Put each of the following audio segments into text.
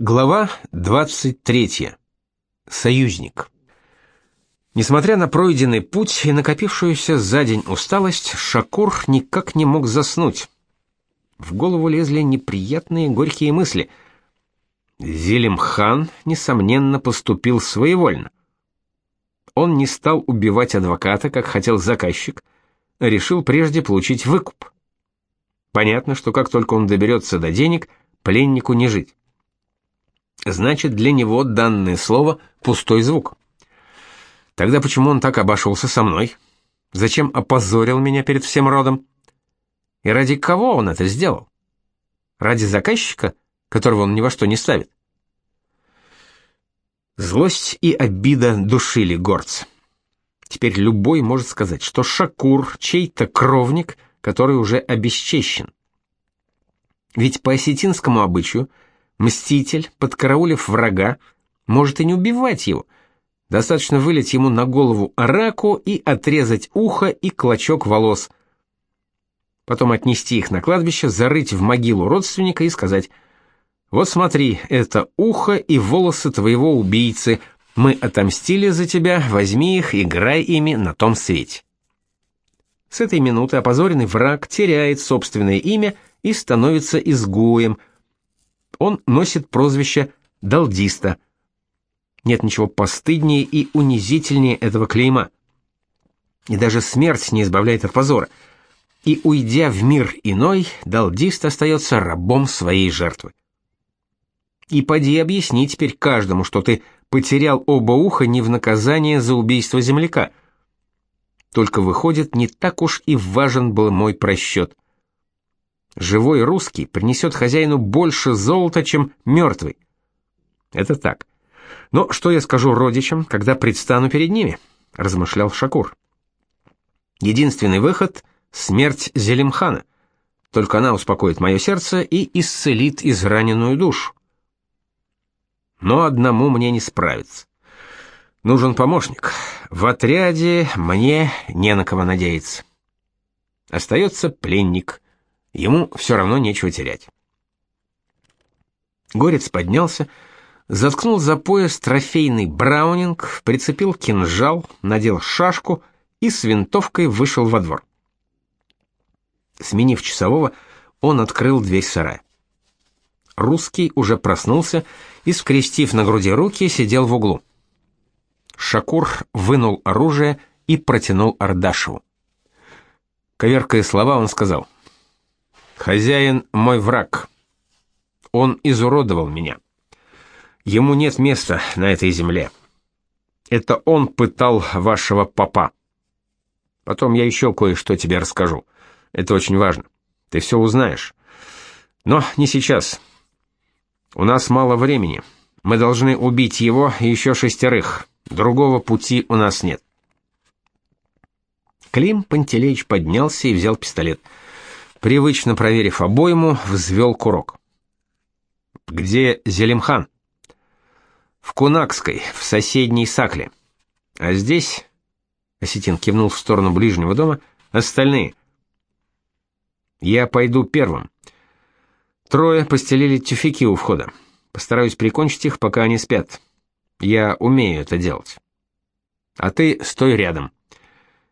Глава 23. Союзник. Несмотря на пройденный путь и накопившуюся за день усталость, Шакур никак не мог заснуть. В голову лезли неприятные горькие мысли. Зелимхан, несомненно, поступил своевольно. Он не стал убивать адвоката, как хотел заказчик, а решил прежде получить выкуп. Понятно, что как только он доберется до денег, пленнику не жить. Значит, для него данное слово пустой звук. Тогда почему он так обошелся со мной? Зачем опозорил меня перед всем родом? И ради кого он это сделал? Ради заказчика, которого он ни во что не ставит? Злость и обида душили горца. Теперь любой может сказать, что Шакур чей-то кровник, который уже обесчещен. Ведь по осетинскому обычаю – Мститель, подкараулив врага, может и не убивать его. Достаточно вылить ему на голову раку и отрезать ухо и клочок волос. Потом отнести их на кладбище, зарыть в могилу родственника и сказать «Вот смотри, это ухо и волосы твоего убийцы. Мы отомстили за тебя, возьми их, играй ими на том свете». С этой минуты опозоренный враг теряет собственное имя и становится изгоем – он носит прозвище «далдиста». Нет ничего постыднее и унизительнее этого клейма. И даже смерть не избавляет от позора. И уйдя в мир иной, далдист остается рабом своей жертвы. И поди объясни теперь каждому, что ты потерял оба уха не в наказание за убийство земляка. Только выходит, не так уж и важен был мой просчет живой русский принесет хозяину больше золота, чем мертвый. Это так. Но что я скажу родичам, когда предстану перед ними? размышлял Шакур. Единственный выход смерть Зелимхана. Только она успокоит мое сердце и исцелит израненную душу. Но одному мне не справиться. Нужен помощник. В отряде мне не на кого надеяться. Остается пленник Ему все равно нечего терять. Горец поднялся, заткнул за пояс трофейный браунинг, прицепил кинжал, надел шашку и с винтовкой вышел во двор. Сменив часового, он открыл дверь сарая. Русский уже проснулся и, скрестив на груди руки, сидел в углу. Шакур вынул оружие и протянул Ардашеву. Коверкая слова, он сказал — Хозяин мой враг. Он изуродовал меня. Ему нет места на этой земле. Это он пытал вашего папа. Потом я еще кое-что тебе расскажу. Это очень важно. Ты все узнаешь. Но не сейчас. У нас мало времени. Мы должны убить его и еще шестерых. Другого пути у нас нет. Клим Пантелеич поднялся и взял пистолет. — Привычно проверив обойму, взвел курок. «Где Зелимхан?» «В Кунакской, в соседней Сакле. А здесь...» Осетин кивнул в сторону ближнего дома. «Остальные...» «Я пойду первым. Трое постелили тюфяки у входа. Постараюсь прикончить их, пока они спят. Я умею это делать. А ты стой рядом.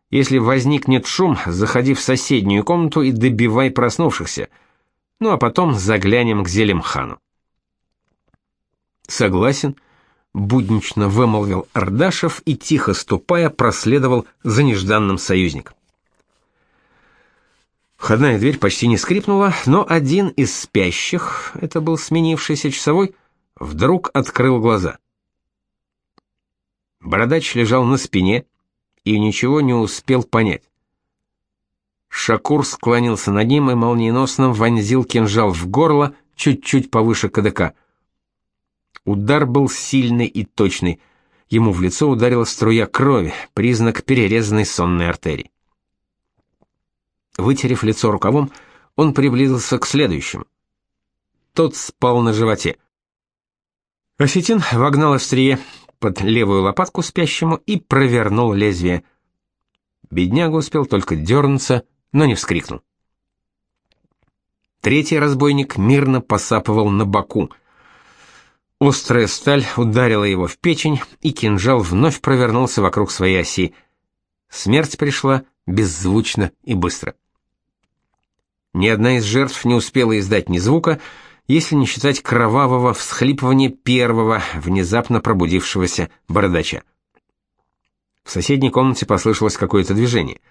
Если возникнет шум, заходи в соседнюю комнату и добивай проснувшихся. Ну а потом заглянем к Зелимхану. Согласен, буднично вымолвил Ардашев и тихо ступая проследовал за нежданным союзником. Входная дверь почти не скрипнула, но один из спящих, это был сменившийся часовой, вдруг открыл глаза. Бородач лежал на спине, и ничего не успел понять. Шакур склонился над ним и молниеносно вонзил кинжал в горло чуть-чуть повыше кадыка. Удар был сильный и точный. Ему в лицо ударила струя крови, признак перерезанной сонной артерии. Вытерев лицо рукавом, он приблизился к следующему. Тот спал на животе. Осетин вогнал острие под левую лопатку спящему и провернул лезвие. Бедняга успел только дернуться, но не вскрикнул. Третий разбойник мирно посапывал на боку. Острая сталь ударила его в печень, и кинжал вновь провернулся вокруг своей оси. Смерть пришла беззвучно и быстро. Ни одна из жертв не успела издать ни звука, если не считать кровавого всхлипывания первого, внезапно пробудившегося бородача. В соседней комнате послышалось какое-то движение.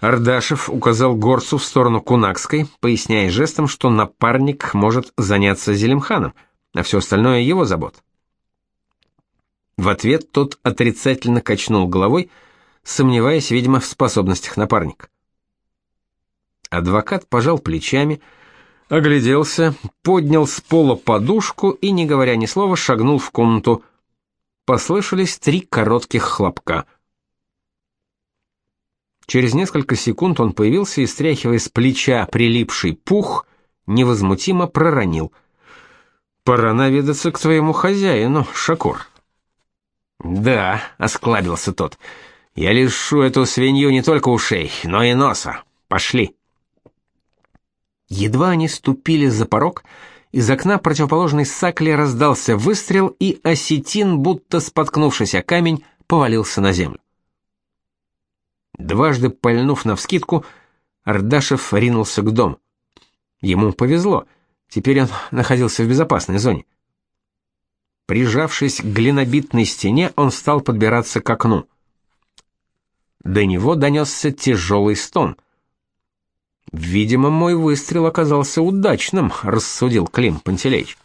Ардашев указал горцу в сторону Кунакской, поясняя жестом, что напарник может заняться Зелимханом, а все остальное его забот. В ответ тот отрицательно качнул головой, сомневаясь, видимо, в способностях напарника. Адвокат пожал плечами, огляделся, поднял с пола подушку и, не говоря ни слова, шагнул в комнату. Послышались три коротких хлопка. Через несколько секунд он появился и, стряхивая с плеча прилипший пух, невозмутимо проронил. «Пора наведаться к твоему хозяину, Шакур». «Да», — осклабился тот, — «я лишу эту свинью не только ушей, но и носа. Пошли». Едва они ступили за порог, из окна противоположной сакли раздался выстрел, и осетин, будто споткнувшись о камень, повалился на землю. Дважды пальнув навскидку, Ардашев ринулся к дому. Ему повезло, теперь он находился в безопасной зоне. Прижавшись к глинобитной стене, он стал подбираться к окну. До него донесся тяжелый стон — Видимо, мой выстрел оказался удачным, рассудил Клим Пантелеич.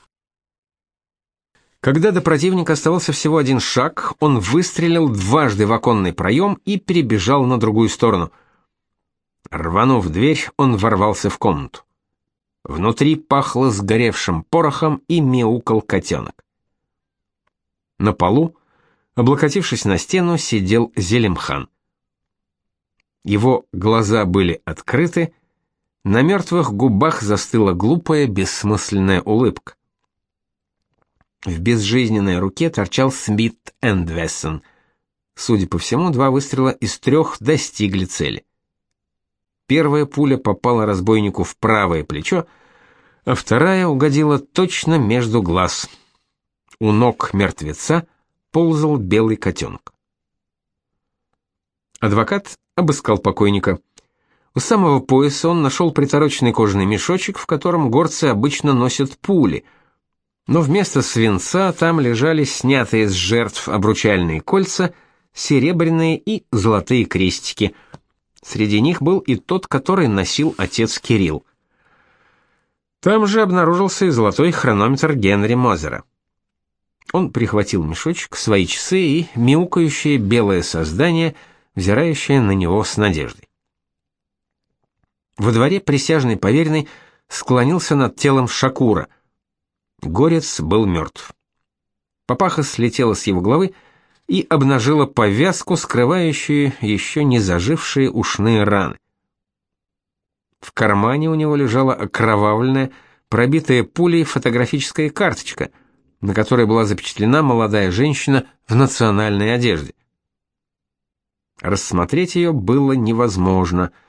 Когда до противника оставался всего один шаг, он выстрелил дважды в оконный проем и перебежал на другую сторону. Рванув дверь, он ворвался в комнату. Внутри пахло сгоревшим порохом и мяукал котенок. На полу, облокотившись на стену, сидел Зелимхан. Его глаза были открыты, на мертвых губах застыла глупая, бессмысленная улыбка. В безжизненной руке торчал Смит энд Вессон. Судя по всему, два выстрела из трех достигли цели. Первая пуля попала разбойнику в правое плечо, а вторая угодила точно между глаз. У ног мертвеца ползал белый котенок. Адвокат обыскал покойника. У самого пояса он нашел притороченный кожаный мешочек, в котором горцы обычно носят пули. Но вместо свинца там лежали снятые с жертв обручальные кольца, серебряные и золотые крестики. Среди них был и тот, который носил отец Кирилл. Там же обнаружился и золотой хронометр Генри Мозера. Он прихватил мешочек, свои часы и мяукающее белое создание, взирающее на него с надеждой. Во дворе присяжный поверенный склонился над телом Шакура. Горец был мертв. Папаха слетела с его головы и обнажила повязку, скрывающую еще не зажившие ушные раны. В кармане у него лежала окровавленная, пробитая пулей фотографическая карточка, на которой была запечатлена молодая женщина в национальной одежде. Рассмотреть ее было невозможно —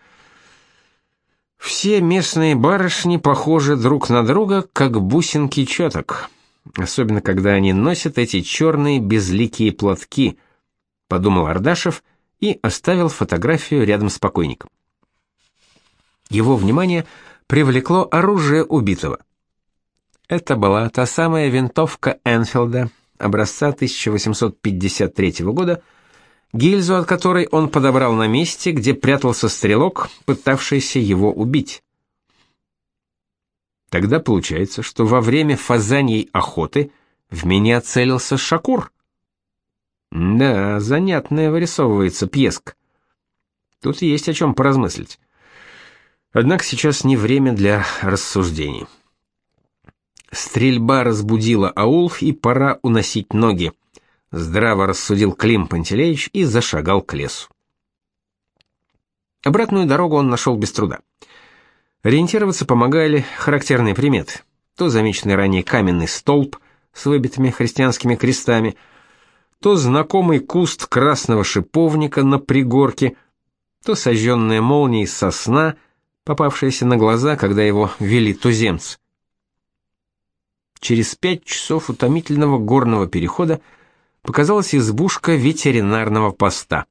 все местные барышни похожи друг на друга, как бусинки четок, особенно когда они носят эти черные безликие платки, подумал Ардашев и оставил фотографию рядом с покойником. Его внимание привлекло оружие убитого. Это была та самая винтовка Энфилда образца 1853 года, гильзу от которой он подобрал на месте, где прятался стрелок, пытавшийся его убить. Тогда получается, что во время фазаньей охоты в меня целился Шакур. Да, занятная вырисовывается пьеска. Тут есть о чем поразмыслить. Однако сейчас не время для рассуждений. Стрельба разбудила аул, и пора уносить ноги здраво рассудил Клим Пантелеич и зашагал к лесу. Обратную дорогу он нашел без труда. Ориентироваться помогали характерные приметы. То замеченный ранее каменный столб с выбитыми христианскими крестами, то знакомый куст красного шиповника на пригорке, то сожженная молнией сосна, попавшаяся на глаза, когда его вели туземцы. через пять часов утомительного горного перехода показалась избушка ветеринарного поста.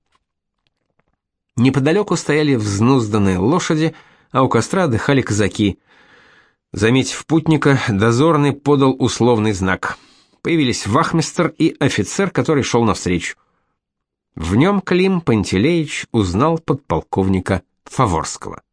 Неподалеку стояли взнузданные лошади, а у костра отдыхали казаки. Заметив путника, дозорный подал условный знак. Появились вахмистр и офицер, который шел навстречу. В нем Клим Пантелеич узнал подполковника Фаворского.